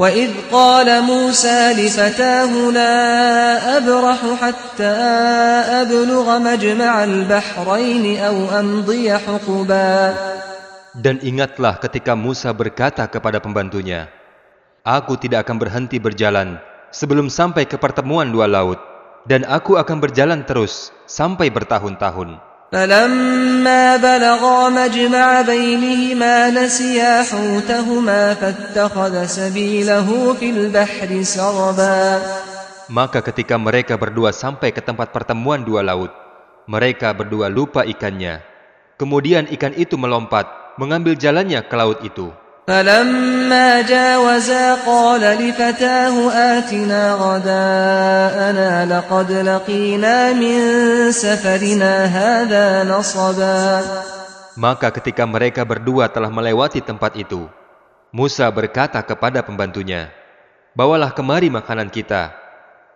وإذ قال موسى لفتاه لا أبرح حتى أبلغ مجمع البحرين أو أمضي حقبا Dan ingatlah ketika Musa berkata kepada pembantunya, Aku tidak akan berhenti berjalan sebelum sampai ke pertemuan dua laut, dan aku akan berjalan terus sampai bertahun-tahun. فلما بلغا مجمع بينهما نسيا حوتهما فاتخذ سبيله في البحر سربا Maka ketika mereka berdua sampai ke tempat pertemuan dua laut, mereka berdua lupa ikannya. Kemudian ikan itu melompat, mengambil jalannya ke laut itu. فلما جاوزا قال لفتاه آتنا غداءنا لقد لقينا من سفرنا هذا نصبا Maka ketika mereka berdua telah melewati tempat itu, Musa berkata kepada pembantunya, Bawalah kemari makanan kita.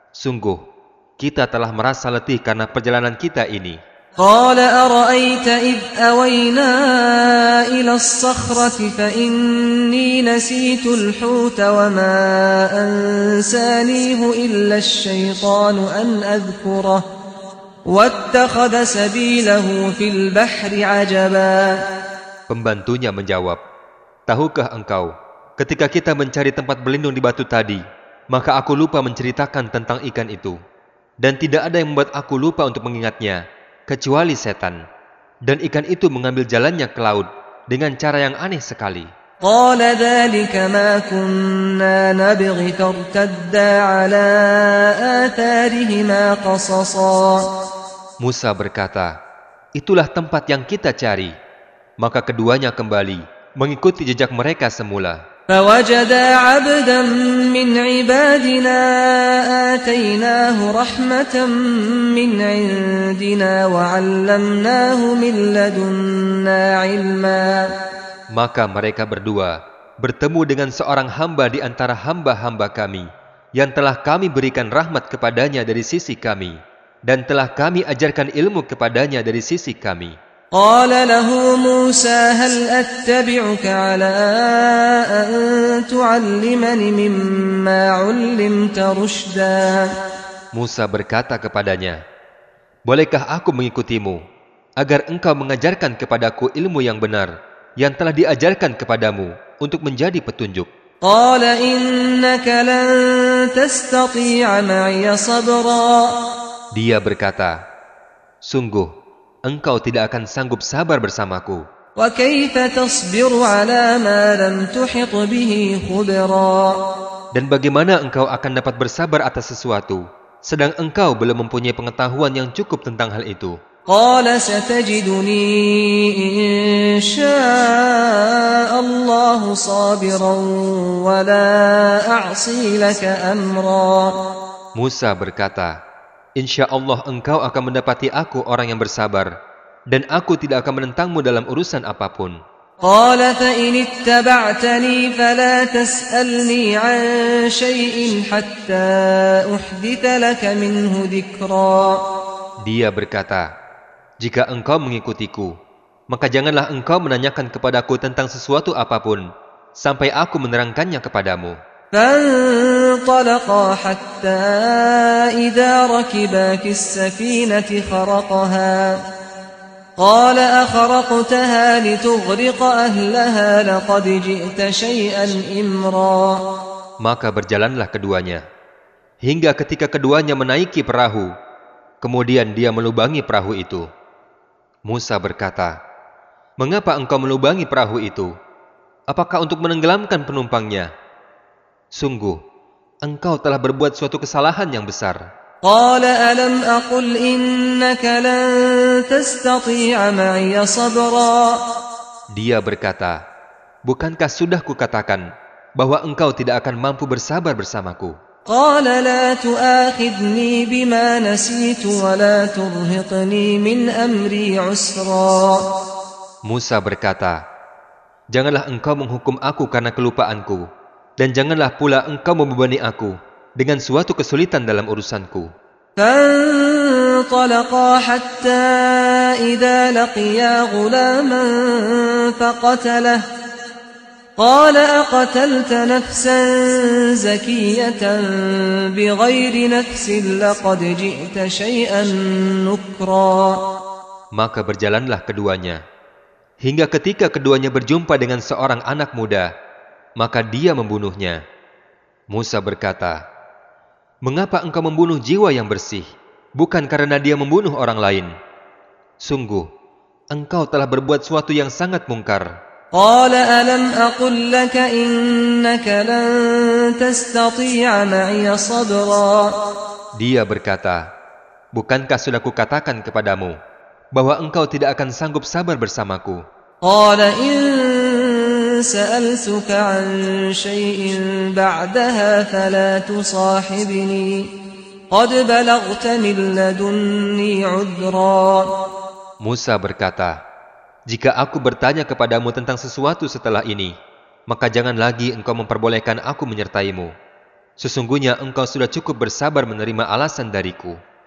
Sungguh, kita telah merasa letih karena perjalanan kita ini. قال أرأيت إذ أوينا إلى الصخرة فإني نسيت الحوت وما أنسانيه إلا الشيطان أن أذكره واتخذ سبيله في البحر عجبا Pembantunya menjawab, Tahukah engkau, ketika kita mencari tempat berlindung di batu tadi, maka aku lupa menceritakan tentang ikan itu. Dan tidak ada yang membuat aku lupa untuk mengingatnya, kecuali setan. Dan ikan itu mengambil jalannya ke laut dengan cara yang aneh sekali. قال ذلك ما كنا نبغ فارتدا على آثارهما قصصا Musa berkata, Itulah tempat yang kita cari. Maka keduanya kembali, mengikuti jejak mereka semula. فوجدا عبدا من عبادنا آتيناه رحمة من عندنا وعلمناه من لدنا علما Maka mereka berdua bertemu dengan seorang hamba di antara hamba-hamba kami yang telah kami berikan rahmat kepadanya dari sisi kami dan telah kami ajarkan ilmu kepadanya dari sisi kami. قال له موسى هل أتبعك على أن تعلمني مما علمت رشدا Musa berkata kepadanya, Bolehkah aku mengikutimu agar engkau mengajarkan kepadaku ilmu yang benar yang telah diajarkan kepadamu untuk menjadi petunjuk? قال إنك لن تستطيع معي صبرا Dia berkata, Sungguh, engkau tidak akan sanggup sabar bersamaku. Dan bagaimana engkau akan dapat bersabar atas sesuatu, sedang engkau belum mempunyai pengetahuan yang cukup tentang hal itu. Musa berkata, Insya Allah engkau akan mendapati aku orang yang bersabar, dan aku tidak akan menentangmu dalam urusan apapun. قال فإن اتبعتني فلا تسألني عن شيء حتى أحدث لك منه ذكرا Dia berkata, Jika engkau mengikutiku, maka janganlah engkau menanyakan kepadaku tentang sesuatu apapun, sampai aku menerangkannya kepadamu. فانطلقا حتى إذا ركبا في السفينة خرقها قال أخرقتها لتغرق أهلها لقد جئت شيئا إمرا Maka berjalanlah keduanya, hingga ketika keduanya menaiki perahu, kemudian dia melubangi perahu itu. Musa berkata, Mengapa engkau melubangi perahu itu? Apakah untuk menenggelamkan penumpangnya? Sungguh, engkau telah berbuat suatu kesalahan yang besar. Dia berkata, Bukankah sudah kukatakan bahwa engkau tidak akan mampu bersabar bersamaku? Musa berkata, Janganlah engkau menghukum aku karena kelupaanku, dan janganlah pula engkau membebani aku dengan suatu kesulitan dalam urusanku. فانطلقا حتى إذا لقيا غلاما فقتله قال أقتلت نفسا زكية بغير نفس لقد جئت شيئا نكرا Maka berjalanlah keduanya. Hingga ketika keduanya berjumpa dengan seorang anak muda, maka dia membunuhnya. Musa berkata, Mengapa engkau membunuh jiwa yang bersih? Bukan karena dia membunuh orang lain. Sungguh, engkau telah berbuat suatu yang sangat mungkar. Dia berkata, Bukankah sudah kukatakan kepadamu bahwa engkau tidak akan sanggup sabar bersamaku? قال إن سألتك عن شيء بعدها فلا تصاحبني قد بلغت من لدني عذرا Musa berkata, Jika aku bertanya kepadamu tentang sesuatu setelah ini, maka jangan lagi engkau memperbolehkan aku menyertaimu. Sesungguhnya engkau sudah cukup bersabar menerima alasan dariku.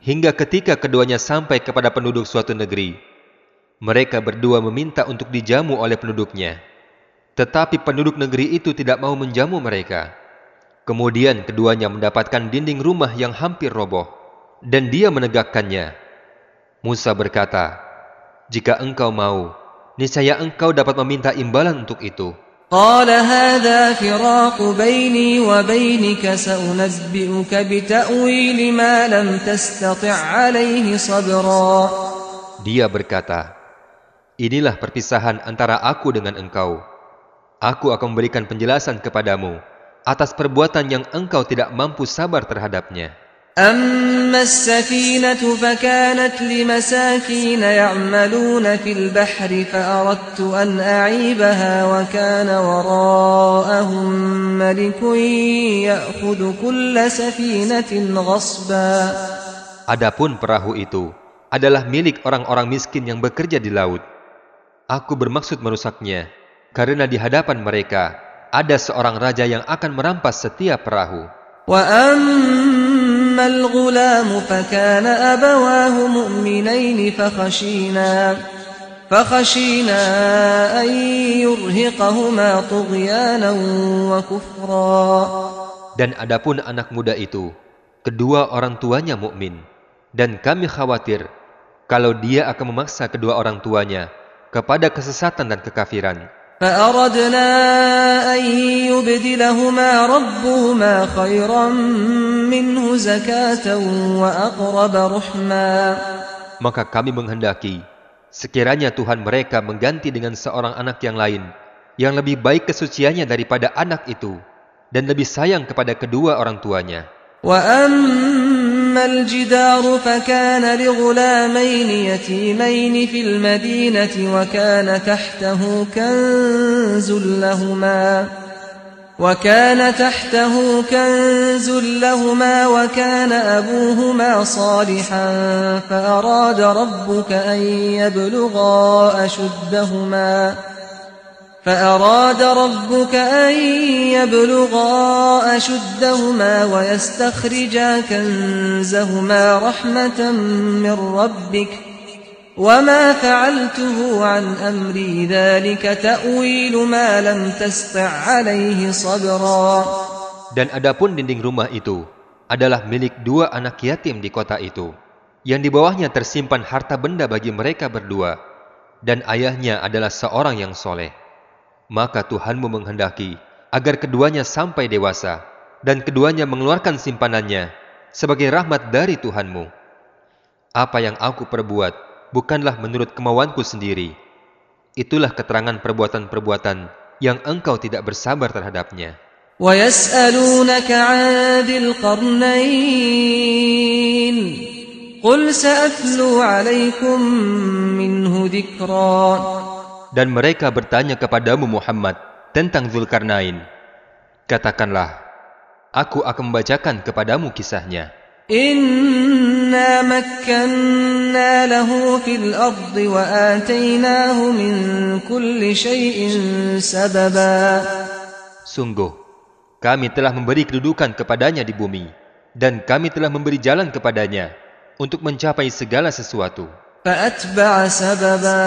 Hingga ketika keduanya sampai kepada penduduk suatu negeri, mereka berdua meminta untuk dijamu oleh penduduknya. Tetapi penduduk negeri itu tidak mau menjamu mereka. Kemudian keduanya mendapatkan dinding rumah yang hampir roboh, dan dia menegakkannya. Musa berkata, "Jika engkau mau, niscaya engkau dapat meminta imbalan untuk itu." قال هذا فراق بيني وبينك سأنبئك بتأويل ما لم تستطع عليه صبرا Dia berkata, Inilah perpisahan antara aku dengan engkau. Aku akan memberikan penjelasan kepadamu atas perbuatan yang engkau tidak mampu sabar terhadapnya. أما السفينة فكانت لمساكين يعملون في البحر فأردت أن أعيبها وكان وراءهم ملك يأخذ كل سفينة غصبا Adapun perahu itu adalah milik orang-orang miskin yang bekerja di laut. Aku bermaksud merusaknya karena di hadapan mereka ada seorang raja yang akan merampas setiap perahu. وأما الغلام فكان أبواه مؤمنين فخشينا فخشينا أن يرهقهما طغيانا وكفرا Dan adapun anak muda itu, kedua orang tuanya mukmin, dan kami khawatir kalau dia akan memaksa kedua orang tuanya kepada kesesatan dan kekafiran. فأردنا أن يبدلهما ربهما خيرا منه زكاة وأقرب رحما Maka kami menghendaki, sekiranya Tuhan mereka mengganti dengan seorang anak yang lain, yang lebih baik kesuciannya daripada anak itu, dan lebih sayang kepada kedua orang tuanya. وأما الجدار فكان لغلامين يتيمين في المدينة وكان تحته كنز لهما وكان تحته كنز لهما وكان أبوهما صالحا فأراد ربك أن يبلغا أشدهما فأراد ربك أن يبلغا أشدهما ويستخرجا كنزهما رحمة من ربك وما فعلته عن أمري ذلك تأويل ما لم تسطع عليه صبرا Dan adapun dinding rumah itu adalah milik dua anak yatim di kota itu, yang di bawahnya tersimpan harta benda bagi mereka berdua, dan ayahnya adalah seorang yang soleh. Maka Tuhanmu menghendaki agar keduanya sampai dewasa, dan keduanya mengeluarkan simpanannya sebagai rahmat dari Tuhanmu. Apa yang aku perbuat bukanlah menurut kemauanku sendiri. Itulah keterangan perbuatan-perbuatan yang engkau tidak bersabar terhadapnya. ويسألونك عن ذي القرنين قل سأتلو عليكم منه ذكرا Dan mereka bertanya kepadamu Muhammad tentang Zulkarnain. Katakanlah, aku akan membacakan kepadamu kisahnya. إنا مكنا له في الأرض وآتيناه من كل شيء سببا Sungguh, kami telah memberi kedudukan kepadanya di bumi, dan kami telah memberi jalan kepadanya untuk mencapai segala sesuatu. فأتبع سببا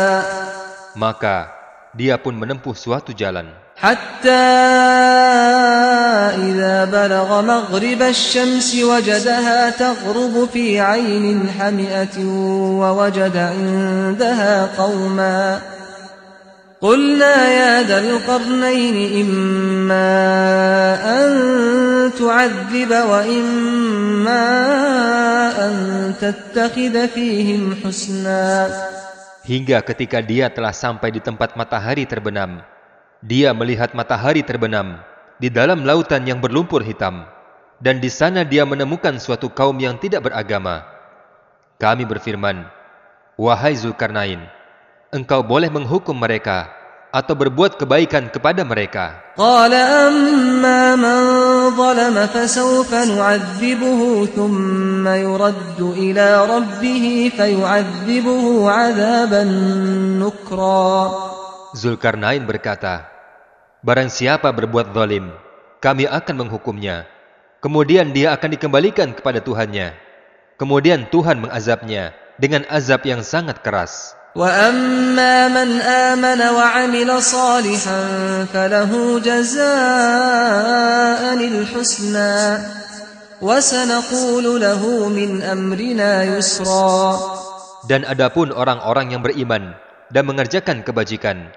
maka dia pun menempuh suatu jalan. Hatta idza balagha maghrib asy-syams wajadaha taghrubu fi 'ainin hami'atin wa wajada 'indaha qauma قلنا يا ذا القرنين إما أن تعذب وإما أن تتخذ فيهم حسنا Hingga ketika dia telah sampai di tempat matahari terbenam, dia melihat matahari terbenam di dalam lautan yang berlumpur hitam, dan di sana dia menemukan suatu kaum yang tidak beragama. Kami berfirman, Wahai Zulkarnain, engkau boleh menghukum mereka atau berbuat kebaikan kepada mereka. Zulkarnain berkata, Barang siapa berbuat zalim, kami akan menghukumnya. Kemudian dia akan dikembalikan kepada Tuhannya. Kemudian Tuhan mengazabnya dengan azab yang sangat keras. وأما من آمن وعمل صالحا فله جزاء الحسنى وسنقول له من أمرنا يسرا Dan adapun orang-orang yang beriman dan mengerjakan kebajikan,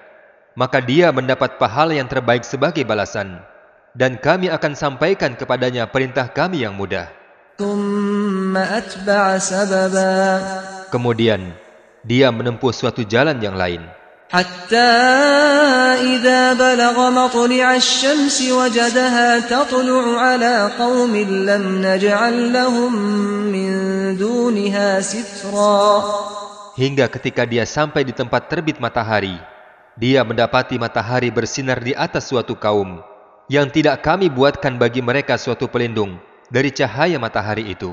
maka dia mendapat pahala yang terbaik sebagai balasan. Dan kami akan sampaikan kepadanya perintah kami yang mudah. ثم أتبع سببا Kemudian, dia menempuh suatu jalan yang lain. حتى إذا بلغ مطلع الشمس وجدها تطلع على قوم لم نجعل لهم من دونها سترا Hingga ketika dia sampai di tempat terbit matahari, dia mendapati matahari bersinar di atas suatu kaum yang tidak kami buatkan bagi mereka suatu pelindung dari cahaya matahari itu.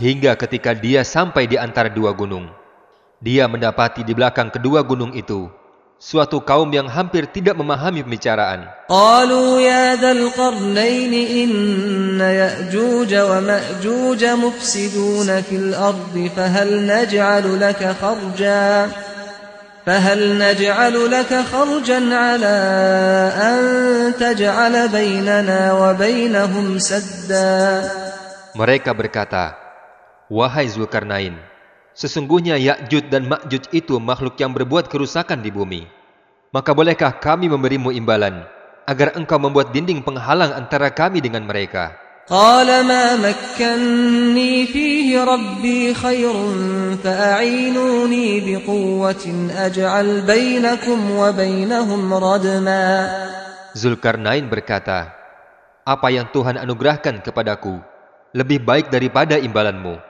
Hingga ketika dia sampai di antara dua gunung, dia mendapati di belakang kedua gunung itu suatu kaum yang hampir tidak memahami pembicaraan. قالوا يا ذا القرنين إن يأجوج ومأجوج مفسدون في الأرض فهل نجعل لك خرجا فهل نجعل لك خرجا على أن تجعل بيننا وبينهم سدا Mereka berkata, Wahai Zulkarnain, sesungguhnya Ya'jud dan Ma'jud itu makhluk yang berbuat kerusakan di bumi. Maka bolehkah kami memberimu imbalan, agar engkau membuat dinding penghalang antara kami dengan mereka? قال ما مكني فيه ربي خير فأعينوني بقوة أجعل بينكم وبينهم ردما Zulkarnain berkata, Apa yang Tuhan anugerahkan kepadaku lebih baik daripada imbalanmu.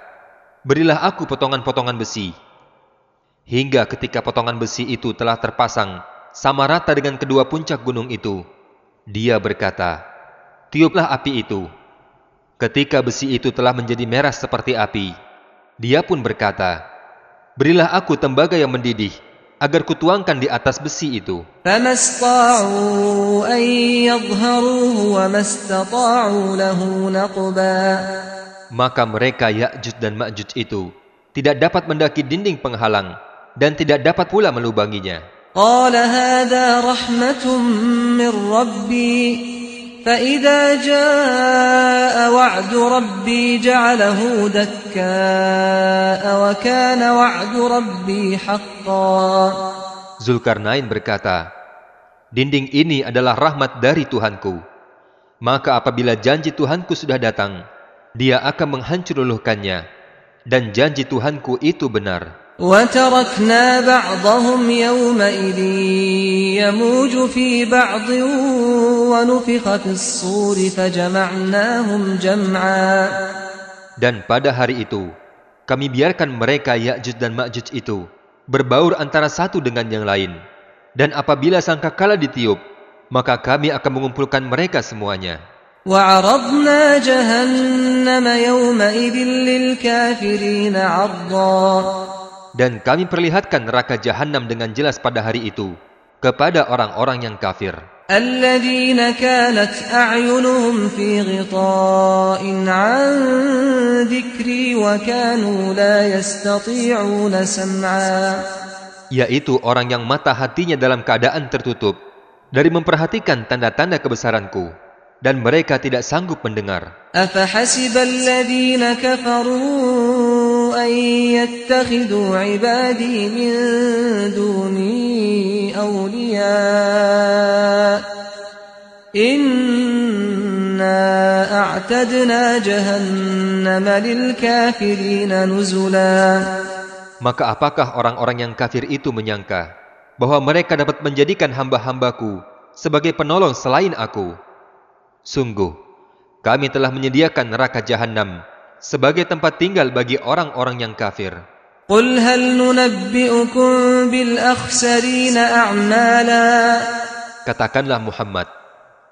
Berilah aku potongan-potongan besi. Hingga ketika potongan besi itu telah terpasang sama rata dengan kedua puncak gunung itu, dia berkata, Tiuplah api itu. Ketika besi itu telah menjadi merah seperti api, dia pun berkata, Berilah aku tembaga yang mendidih, agar kutuangkan di atas besi itu. فما استطاعوا أن يظهروه وما استطاعوا له نقبا Maka mereka Ya'juj dan Ma'juj itu tidak dapat mendaki dinding penghalang dan tidak dapat pula melubanginya. قال هذا رحمة من ربي فإذا جاء وعد ربي جعله دكاء وكان وعد ربي حقا Zulkarnain berkata, Dinding ini adalah rahmat dari Tuhanku. Maka apabila janji Tuhanku sudah datang, dia akan menghancur luluhkannya. Dan janji Tuhanku itu benar. وتركنا بعضهم يومئذ يموج في بعض ونفخ في الصور فجمعناهم جمعا Dan pada hari itu, kami biarkan mereka Ya'juj dan Ma'juj itu berbaur antara satu dengan yang lain. Dan apabila sangkakala ditiup, maka kami akan mengumpulkan mereka semuanya. وعرضنا جهنم يومئذ للكافرين عرضا Dan kami perlihatkan neraka jahanam dengan jelas pada hari itu kepada orang-orang yang kafir. الذين كانت أعينهم في غطاء عن ذكري وكانوا لا يستطيعون سمعا Yaitu orang yang mata hatinya dalam keadaan tertutup dari memperhatikan tanda-tanda kebesaranku. Dan mereka tidak sanggup mendengar. أفحسب الذين كفروا أن يتخذوا عبادي من دوني أولياء إنا أعتدنا جهنم للكافرين نزلا Maka apakah orang-orang yang kafir itu menyangka bahwa mereka dapat menjadikan hamba-hambaku sebagai penolong selain aku? Sungguh, kami telah menyediakan neraka jahanam sebagai tempat tinggal bagi orang-orang yang kafir. Katakanlah Muhammad,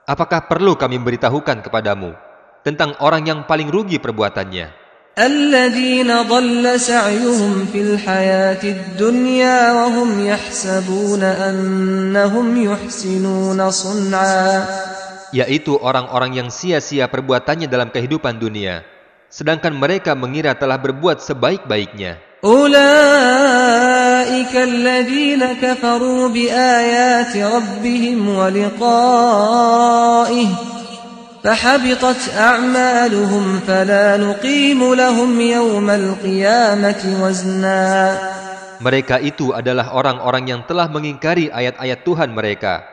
apakah perlu kami beritahukan kepadamu tentang orang yang paling rugi perbuatannya? Yaitu orang-orang yang sia-sia perbuatannya dalam kehidupan dunia, sedangkan mereka mengira telah berbuat sebaik-baiknya. أولئك الذين كفروا بآيات ربهم ولقائه فحبطت أعمالهم فلا نقيم لهم يوم القيامة وزنا Mereka itu adalah orang-orang yang telah mengingkari ayat-ayat Tuhan mereka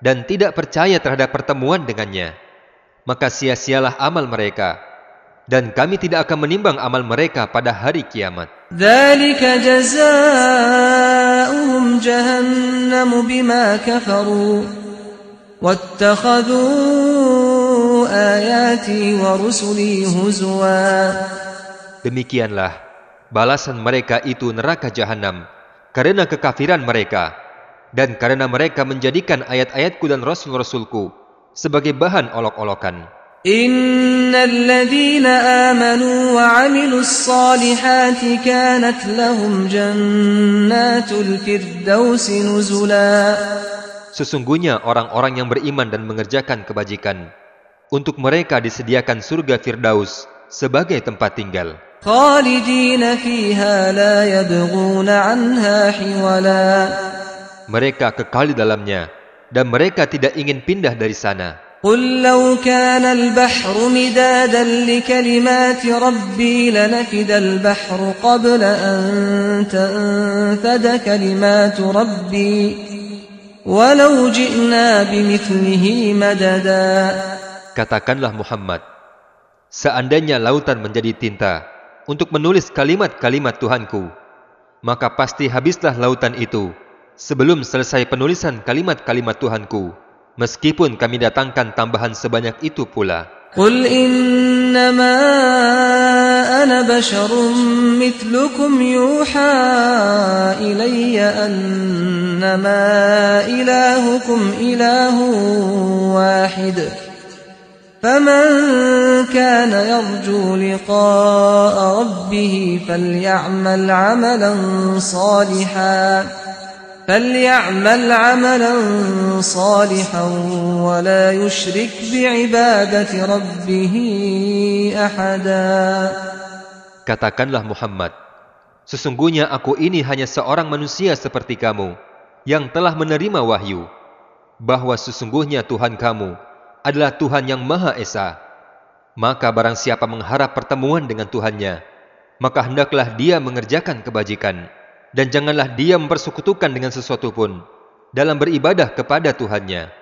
dan tidak percaya terhadap pertemuan dengannya, maka sia-sialah amal mereka, dan kami tidak akan menimbang amal mereka pada hari kiamat. Demikianlah balasan mereka itu neraka jahanam karena kekafiran mereka dan karena mereka menjadikan ayat-ayatku dan rasul-rasulku sebagai bahan olok-olokan. Sesungguhnya orang-orang yang beriman dan mengerjakan kebajikan untuk mereka disediakan surga Firdaus sebagai tempat tinggal. Khalidina fiha la yabghuna 'anha hiwala Mereka kekal di dalamnya dan mereka tidak ingin pindah dari sana. قل لو كان البحر مدادا لكلمات ربي لنفد البحر قبل أن تنفد كلمات ربي ولو جئنا بمثله مددا Katakanlah Muhammad, seandainya lautan menjadi tinta untuk menulis kalimat-kalimat Tuhanku, maka pasti habislah lautan itu sebelum selesai penulisan kalimat-kalimat Tuhanku, meskipun kami datangkan tambahan sebanyak itu pula. قل إنما أنا بشر مثلكم يوحى إلي أنما إلهكم إله واحد فمن كان يرجو لقاء ربه فليعمل عملا صالحا فليعمل عملا صالحا ولا يشرك بعبادة ربه أحدا Katakanlah Muhammad, sesungguhnya aku ini hanya seorang manusia seperti kamu, yang telah menerima wahyu, bahwa sesungguhnya Tuhan kamu adalah Tuhan yang Maha Esa. Maka barang siapa mengharap pertemuan dengan Tuhannya, maka hendaklah dia mengerjakan kebajikan, dan janganlah dia mempersekutukan dengan sesuatu pun dalam beribadah kepada Tuhannya.